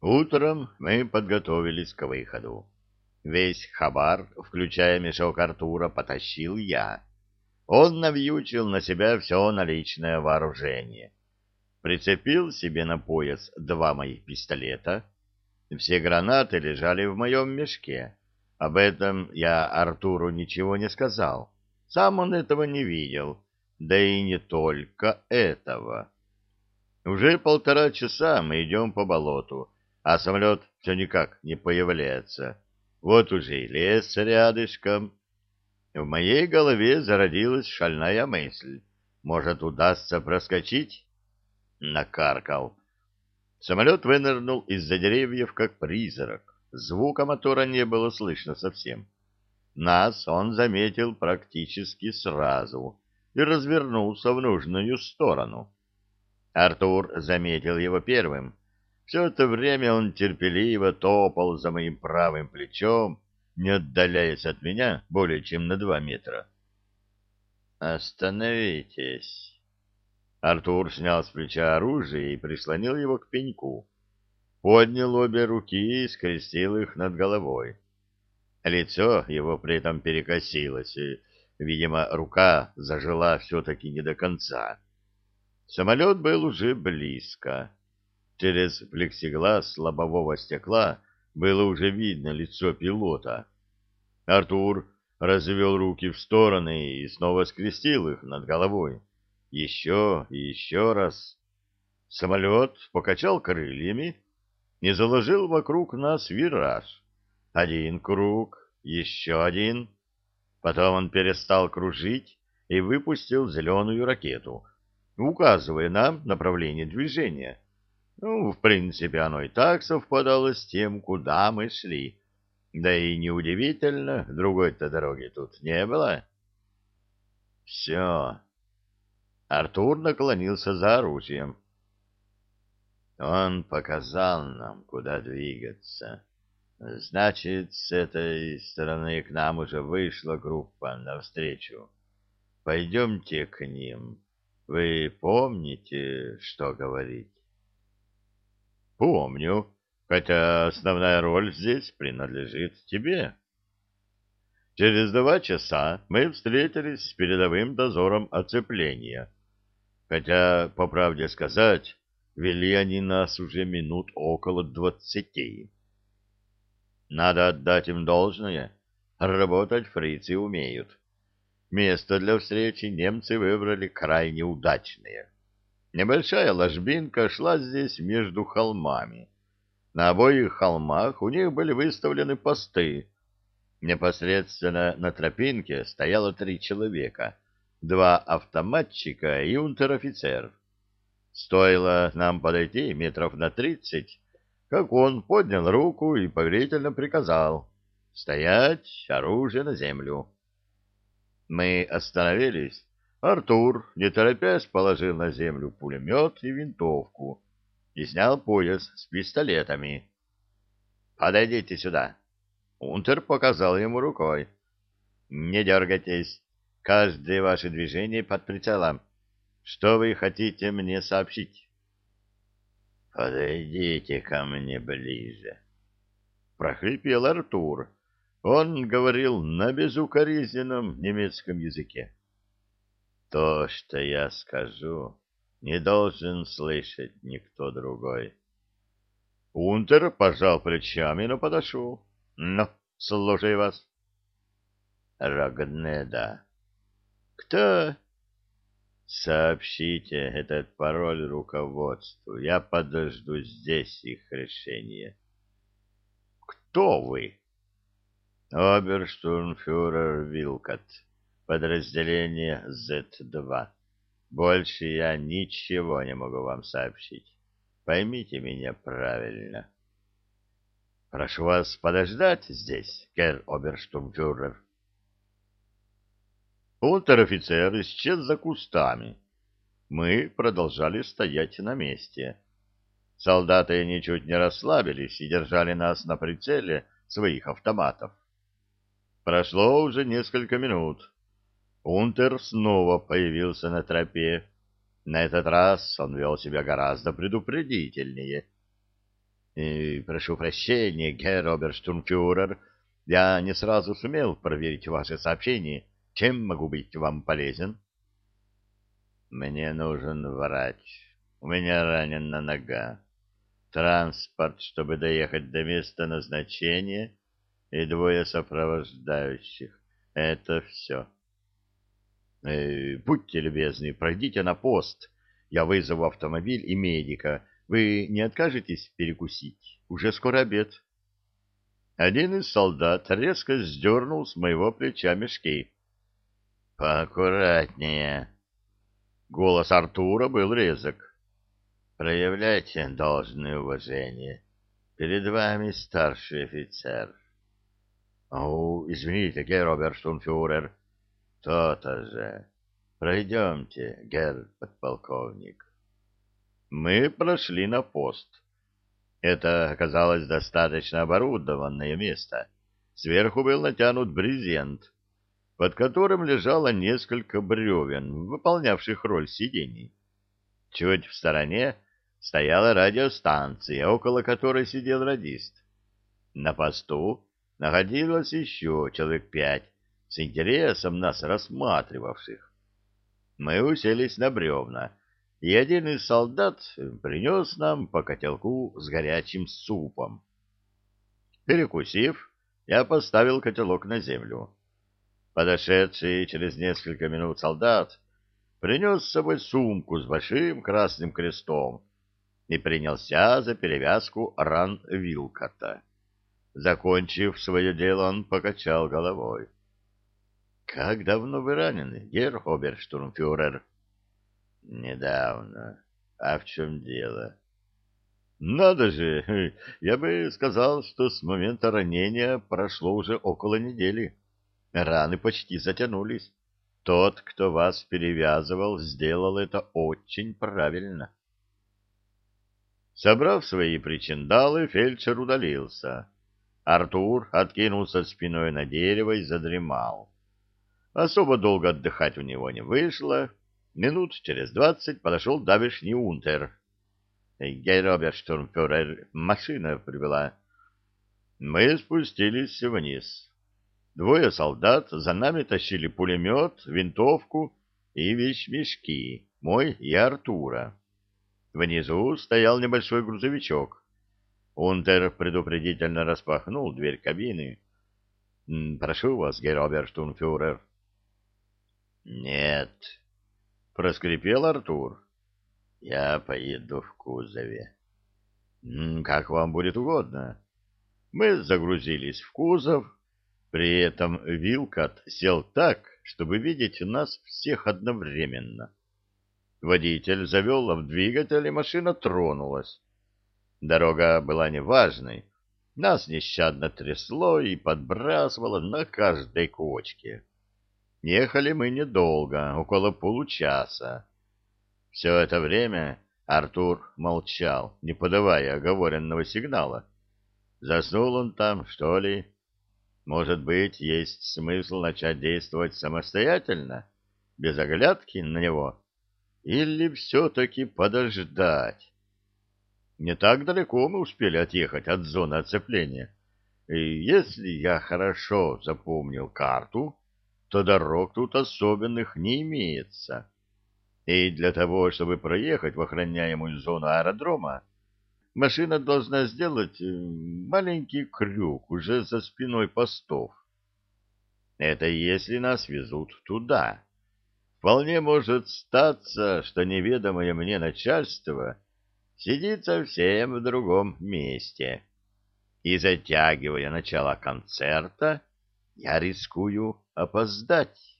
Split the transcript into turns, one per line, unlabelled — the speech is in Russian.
Утром мы подготовились к выходу. Весь хабар, включая мешок Артура, потащил я. Он навьючил на себя все наличное вооружение. Прицепил себе на пояс два моих пистолета. Все гранаты лежали в моем мешке. Об этом я Артуру ничего не сказал. Сам он этого не видел. Да и не только этого. Уже полтора часа мы идем по болоту а самолет все никак не появляется. Вот уже и лес рядышком. В моей голове зародилась шальная мысль. Может, удастся проскочить? Накаркал. Самолет вынырнул из-за деревьев, как призрак. Звука мотора не было слышно совсем. Нас он заметил практически сразу и развернулся в нужную сторону. Артур заметил его первым все это время он терпеливо топал за моим правым плечом, не отдаляясь от меня более чем на два метра. «Остановитесь!» Артур снял с плеча оружие и прислонил его к пеньку. Поднял обе руки и скрестил их над головой. Лицо его при этом перекосилось, и, видимо, рука зажила все-таки не до конца. Самолет был уже близко. Через плексиглаз лобового стекла было уже видно лицо пилота. Артур развел руки в стороны и снова скрестил их над головой. Еще и еще раз. Самолет покачал крыльями и заложил вокруг нас вираж. Один круг, еще один. Потом он перестал кружить и выпустил зеленую ракету, указывая нам направление движения. Ну, в принципе, оно и так совпадало с тем, куда мы шли. Да и неудивительно, другой-то дороги тут не было. Все. Артур наклонился за оружием. Он показал нам, куда двигаться. Значит, с этой стороны к нам уже вышла группа навстречу. Пойдемте к ним. Вы помните, что говорить? Помню, хотя основная роль здесь принадлежит тебе. Через два часа мы встретились с передовым дозором оцепления. Хотя, по правде сказать, вели они нас уже минут около двадцати. Надо отдать им должное. Работать фрицы умеют. Место для встречи немцы выбрали крайне удачное. Небольшая ложбинка шла здесь между холмами. На обоих холмах у них были выставлены посты. Непосредственно на тропинке стояло три человека, два автоматчика и унтер-офицер. Стоило нам подойти метров на тридцать, как он поднял руку и повелительно приказал «Стоять, оружие на землю». Мы остановились Артур, не торопясь, положил на землю пулемет и винтовку и снял пояс с пистолетами. «Подойдите сюда!» Унтер показал ему рукой. «Не дергайтесь. Каждое ваше движение под прицелом. Что вы хотите мне сообщить?» «Подойдите ко мне ближе», — прохрипел Артур. Он говорил на безукоризненном немецком языке. То, что я скажу, не должен слышать никто другой. Унтер пожал плечами, но подошел. Ну, слушай вас. Рогнеда. Кто? Сообщите этот пароль руководству. Я подожду здесь их решения. Кто вы? Оберштурмфюрер Вилкот подразделение Z2. Больше я ничего не могу вам сообщить. Поймите меня правильно. Прошу вас подождать здесь, Керр Оберштурмфюрер. Унтер-офицер исчез за кустами. Мы продолжали стоять на месте. Солдаты ничуть не расслабились и держали нас на прицеле своих автоматов. Прошло уже несколько минут. Унтер снова появился на тропе. На этот раз он вел себя гораздо предупредительнее. Прошу прощения, герр оберштурмфюрер, я не сразу сумел проверить ваше сообщение. Чем могу быть вам полезен? Мне нужен врач. У меня ранена нога. Транспорт, чтобы доехать до места назначения, и двое сопровождающих. Это все. Э, будьте любезны, пройдите на пост. Я вызову автомобиль и медика. Вы не откажетесь перекусить? Уже скоро обед. Один из солдат резко сдернул с моего плеча мешки. «Поаккуратнее!» Голос Артура был резок. «Проявляйте должное уважение. Перед вами старший офицер». «О, извините, герр оберштунфюрер». «То-то же. Пройдемте, герр подполковник». Мы прошли на пост. Это оказалось достаточно оборудованное место. Сверху был натянут брезент, под которым лежало несколько бревен, выполнявших роль сидений. Чуть в стороне стояла радиостанция, около которой сидел радист. На посту находилось еще человек пять, с интересом нас рассматривавших. Мы уселись на бревна, и один из солдат принес нам по котелку с горячим супом. Перекусив, я поставил котелок на землю. Подошедший через несколько минут солдат принес с собой сумку с большим красным крестом и принялся за перевязку ран Вилкота. Закончив свое дело, он покачал головой. — Как давно вы ранены, герр Оберштурмфюрер? — Недавно. А в чем дело? Надо же, я бы сказал, что с момента ранения прошло уже около недели. Раны почти затянулись. Тот, кто вас перевязывал, сделал это очень правильно. Собрав свои причиндалы, фельдшер удалился. Артур откинулся спиной на дерево и задремал. Особо долго отдыхать у него не вышло, Минут через двадцать подошел давишний унтер. Гей Штурмфюрер, машина прибыла. Мы спустились вниз. Двое солдат за нами тащили пулемет, винтовку и вещмешки, мой и Артура. Внизу стоял небольшой грузовичок. Унтер предупредительно распахнул дверь кабины. — Прошу вас, Героберт Штурмфюрер. — Нет, проскрипел Артур. Я поеду в кузове. Как вам будет угодно. Мы загрузились в кузов, при этом Вилкот сел так, чтобы видеть нас всех одновременно. Водитель завел в двигатель, и машина тронулась. Дорога была неважной, нас нещадно трясло и подбрасывало на каждой кочке. Ехали мы недолго, около получаса. Все это время Артур молчал, не подавая оговоренного сигнала. Заснул он там, что ли? Может быть, есть смысл начать действовать самостоятельно, без оглядки на него? Или все-таки подождать? Не так далеко мы успели отъехать от зоны оцепления. И если я хорошо запомнил карту, то дорог тут особенных не имеется. И для того, чтобы проехать в охраняемую зону аэродрома, машина должна сделать э, маленький крюк уже за спиной постов. Это если нас везут туда. Вполне может статься, что неведомое мне начальство сидит совсем в другом месте. И, затягивая начало концерта, я рискую опоздать.